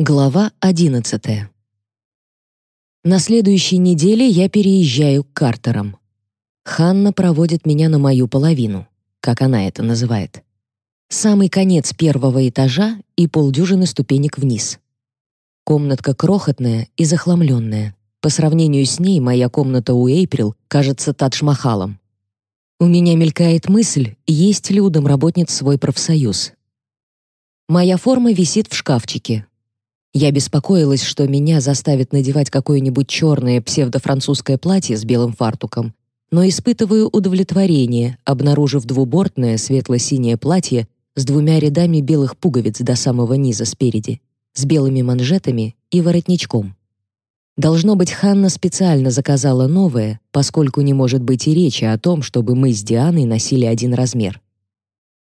Глава 11. На следующей неделе я переезжаю к Картерам. Ханна проводит меня на мою половину, как она это называет. Самый конец первого этажа и полдюжины ступенек вниз. Комнатка крохотная и захламленная. По сравнению с ней моя комната у Эйприл кажется Тадж-Махалом. У меня мелькает мысль, есть ли у домработниц свой профсоюз. Моя форма висит в шкафчике, я беспокоилась, что меня заставят надевать какое-нибудь черное псевдофранцузское платье с белым фартуком, но испытываю удовлетворение, обнаружив двубортное светло-синее платье с двумя рядами белых пуговиц до самого низа спереди, с белыми манжетами и воротничком. Должно быть, Ханна специально заказала новое, поскольку не может быть и речи о том, чтобы мы с Дианой носили один размер.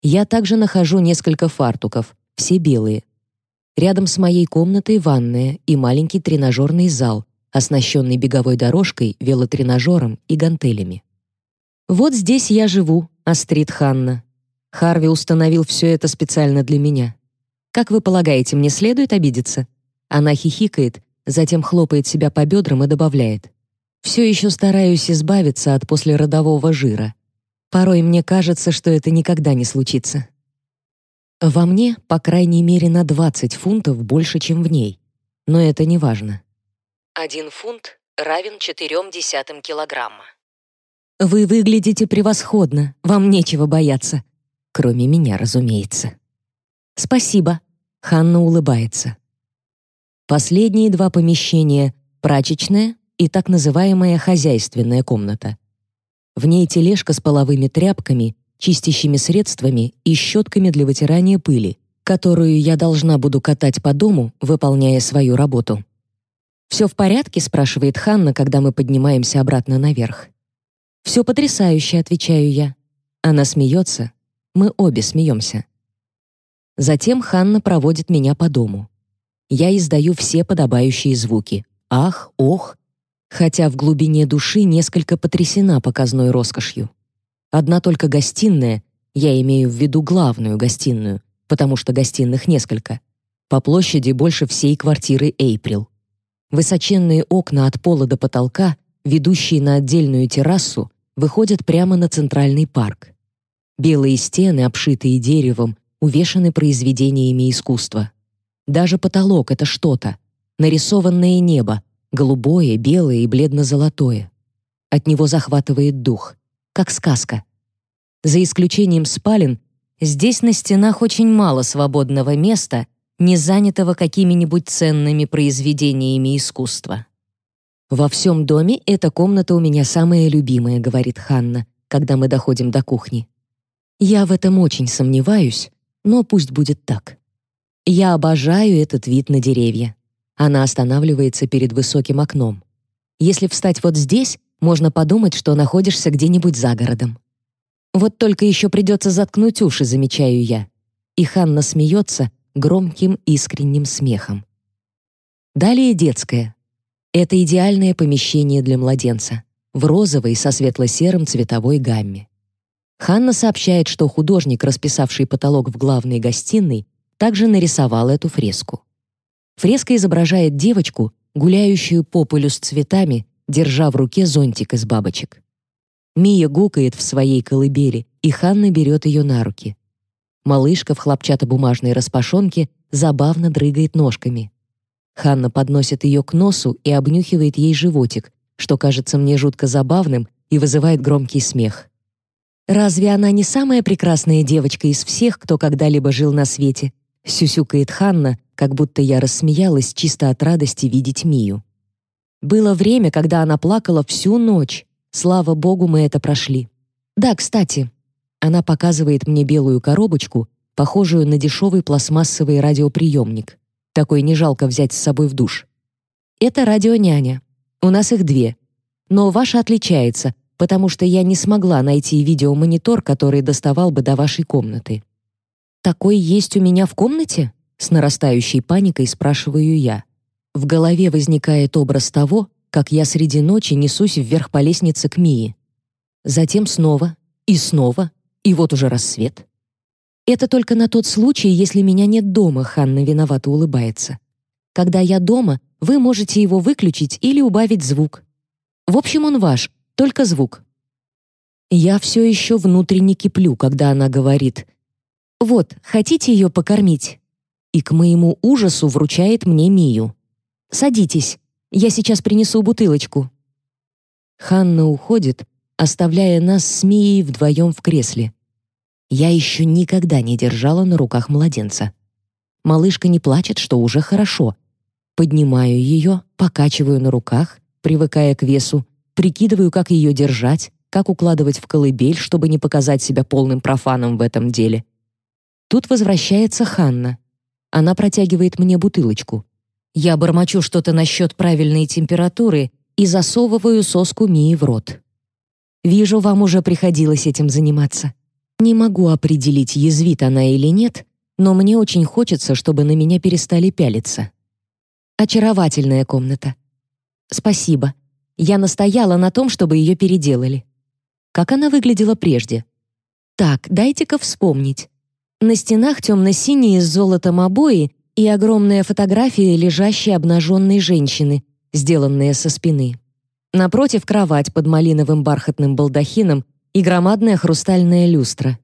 Я также нахожу несколько фартуков, все белые, Рядом с моей комнатой ванная и маленький тренажерный зал, оснащенный беговой дорожкой, велотренажером и гантелями. Вот здесь я живу, Астрид Ханна. Харви установил все это специально для меня. Как вы полагаете, мне следует обидеться? Она хихикает, затем хлопает себя по бедрам и добавляет: «Все еще стараюсь избавиться от послеродового жира. Порой мне кажется, что это никогда не случится. Во мне, по крайней мере, на 20 фунтов больше, чем в ней. Но это не важно. Один фунт равен четырем десятым килограмма. Вы выглядите превосходно, вам нечего бояться. Кроме меня, разумеется. Спасибо. Ханна улыбается. Последние два помещения — прачечная и так называемая хозяйственная комната. В ней тележка с половыми тряпками чистящими средствами и щетками для вытирания пыли, которую я должна буду катать по дому, выполняя свою работу. «Все в порядке?» — спрашивает Ханна, когда мы поднимаемся обратно наверх. «Все потрясающе», — отвечаю я. Она смеется. Мы обе смеемся. Затем Ханна проводит меня по дому. Я издаю все подобающие звуки. Ах, ох, хотя в глубине души несколько потрясена показной роскошью. Одна только гостиная, я имею в виду главную гостиную, потому что гостиных несколько, по площади больше всей квартиры Эйприл. Высоченные окна от пола до потолка, ведущие на отдельную террасу, выходят прямо на центральный парк. Белые стены, обшитые деревом, увешаны произведениями искусства. Даже потолок — это что-то. Нарисованное небо, голубое, белое и бледно-золотое. От него захватывает дух как сказка. За исключением спален, здесь на стенах очень мало свободного места, не занятого какими-нибудь ценными произведениями искусства. «Во всем доме эта комната у меня самая любимая», — говорит Ханна, когда мы доходим до кухни. Я в этом очень сомневаюсь, но пусть будет так. Я обожаю этот вид на деревья. Она останавливается перед высоким окном. Если встать вот здесь, можно подумать, что находишься где-нибудь за городом. Вот только еще придется заткнуть уши, замечаю я. И Ханна смеется громким искренним смехом. Далее детское. Это идеальное помещение для младенца в розовой со светло-серым цветовой гамме. Ханна сообщает, что художник, расписавший потолок в главной гостиной, также нарисовал эту фреску. Фреска изображает девочку, гуляющую по полю с цветами держа в руке зонтик из бабочек. Мия гукает в своей колыбели, и Ханна берет ее на руки. Малышка в хлопчатобумажной распашонке забавно дрыгает ножками. Ханна подносит ее к носу и обнюхивает ей животик, что кажется мне жутко забавным и вызывает громкий смех. «Разве она не самая прекрасная девочка из всех, кто когда-либо жил на свете?» — сюсюкает Ханна, как будто я рассмеялась чисто от радости видеть Мию. Было время, когда она плакала всю ночь. Слава богу, мы это прошли. Да, кстати, она показывает мне белую коробочку, похожую на дешевый пластмассовый радиоприемник. Такой не жалко взять с собой в душ. Это радионяня. У нас их две. Но ваша отличается, потому что я не смогла найти видеомонитор, который доставал бы до вашей комнаты. Такой есть у меня в комнате? С нарастающей паникой спрашиваю я. В голове возникает образ того, как я среди ночи несусь вверх по лестнице к Мии. Затем снова и снова, и вот уже рассвет. Это только на тот случай, если меня нет дома, Ханна виновато улыбается. Когда я дома, вы можете его выключить или убавить звук. В общем, он ваш, только звук. Я все еще внутренне киплю, когда она говорит «Вот, хотите ее покормить?» И к моему ужасу вручает мне Мию. «Садитесь, я сейчас принесу бутылочку». Ханна уходит, оставляя нас с Мией вдвоем в кресле. Я еще никогда не держала на руках младенца. Малышка не плачет, что уже хорошо. Поднимаю ее, покачиваю на руках, привыкая к весу, прикидываю, как ее держать, как укладывать в колыбель, чтобы не показать себя полным профаном в этом деле. Тут возвращается Ханна. Она протягивает мне бутылочку. Я бормочу что-то насчет правильной температуры и засовываю соску Мии в рот. Вижу, вам уже приходилось этим заниматься. Не могу определить, язвит она или нет, но мне очень хочется, чтобы на меня перестали пялиться. Очаровательная комната. Спасибо. Я настояла на том, чтобы ее переделали. Как она выглядела прежде? Так, дайте-ка вспомнить. На стенах темно-синие с золотом обои и огромная фотография лежащей обнаженной женщины, сделанная со спины. Напротив кровать под малиновым бархатным балдахином и громадная хрустальная люстра.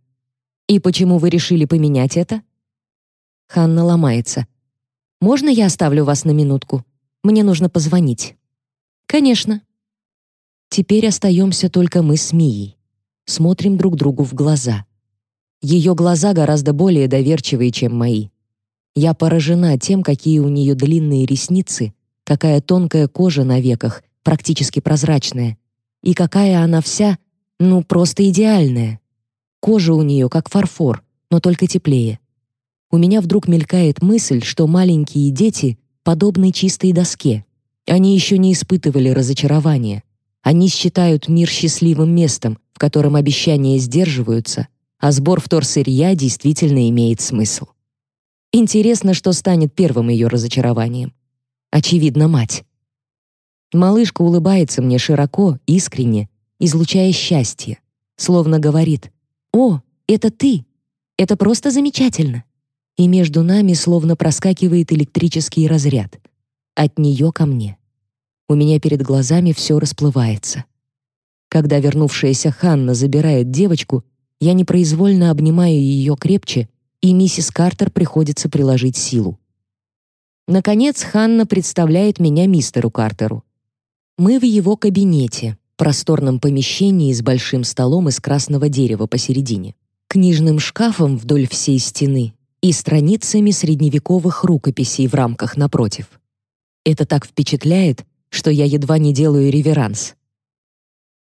И почему вы решили поменять это? Ханна ломается. Можно я оставлю вас на минутку? Мне нужно позвонить. Конечно. Теперь остаемся только мы с Мией. Смотрим друг другу в глаза. Ее глаза гораздо более доверчивые, чем мои. Я поражена тем, какие у нее длинные ресницы, какая тонкая кожа на веках, практически прозрачная, и какая она вся, ну, просто идеальная. Кожа у нее как фарфор, но только теплее. У меня вдруг мелькает мысль, что маленькие дети подобны чистой доске. Они еще не испытывали разочарования. Они считают мир счастливым местом, в котором обещания сдерживаются, а сбор вторсырья действительно имеет смысл. Интересно, что станет первым ее разочарованием. Очевидно, мать. Малышка улыбается мне широко, искренне, излучая счастье, словно говорит «О, это ты! Это просто замечательно!» И между нами словно проскакивает электрический разряд. От нее ко мне. У меня перед глазами все расплывается. Когда вернувшаяся Ханна забирает девочку, я непроизвольно обнимаю ее крепче и миссис Картер приходится приложить силу. Наконец Ханна представляет меня мистеру Картеру. Мы в его кабинете, просторном помещении с большим столом из красного дерева посередине, книжным шкафом вдоль всей стены и страницами средневековых рукописей в рамках напротив. Это так впечатляет, что я едва не делаю реверанс.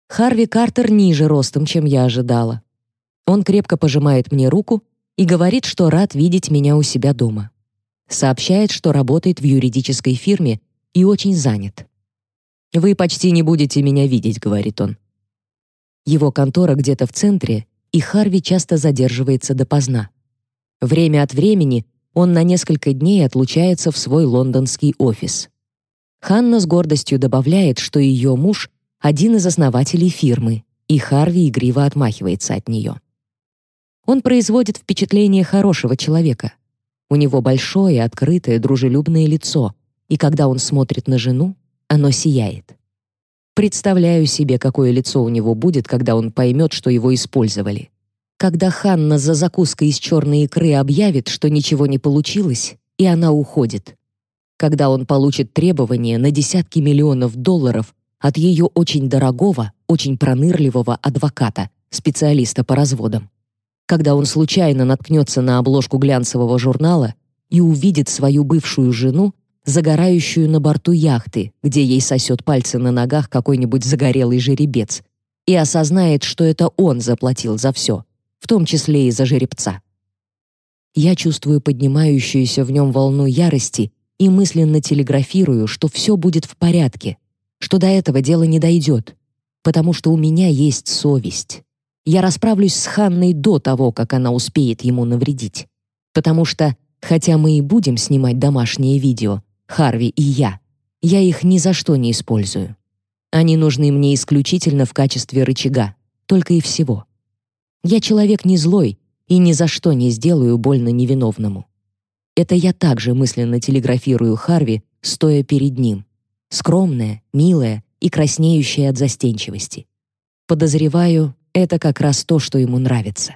Харви Картер ниже ростом, чем я ожидала. Он крепко пожимает мне руку и говорит, что рад видеть меня у себя дома. Сообщает, что работает в юридической фирме и очень занят. «Вы почти не будете меня видеть», — говорит он. Его контора где-то в центре, и Харви часто задерживается допоздна. Время от времени он на несколько дней отлучается в свой лондонский офис. Ханна с гордостью добавляет, что ее муж — один из основателей фирмы, и Харви игриво отмахивается от нее. Он производит впечатление хорошего человека. У него большое, открытое, дружелюбное лицо, и когда он смотрит на жену, оно сияет. Представляю себе, какое лицо у него будет, когда он поймет, что его использовали. Когда Ханна за закуской из черной икры объявит, что ничего не получилось, и она уходит. Когда он получит требование на десятки миллионов долларов от ее очень дорогого, очень пронырливого адвоката, специалиста по разводам когда он случайно наткнется на обложку глянцевого журнала и увидит свою бывшую жену, загорающую на борту яхты, где ей сосет пальцы на ногах какой-нибудь загорелый жеребец, и осознает, что это он заплатил за все, в том числе и за жеребца. Я чувствую поднимающуюся в нем волну ярости и мысленно телеграфирую, что все будет в порядке, что до этого дело не дойдет, потому что у меня есть совесть. Я расправлюсь с Ханной до того, как она успеет ему навредить. Потому что, хотя мы и будем снимать домашние видео, Харви и я, я их ни за что не использую. Они нужны мне исключительно в качестве рычага, только и всего. Я человек не злой и ни за что не сделаю больно невиновному. Это я также мысленно телеграфирую Харви, стоя перед ним. Скромная, милая и краснеющая от застенчивости. Подозреваю, это как раз то, что ему нравится.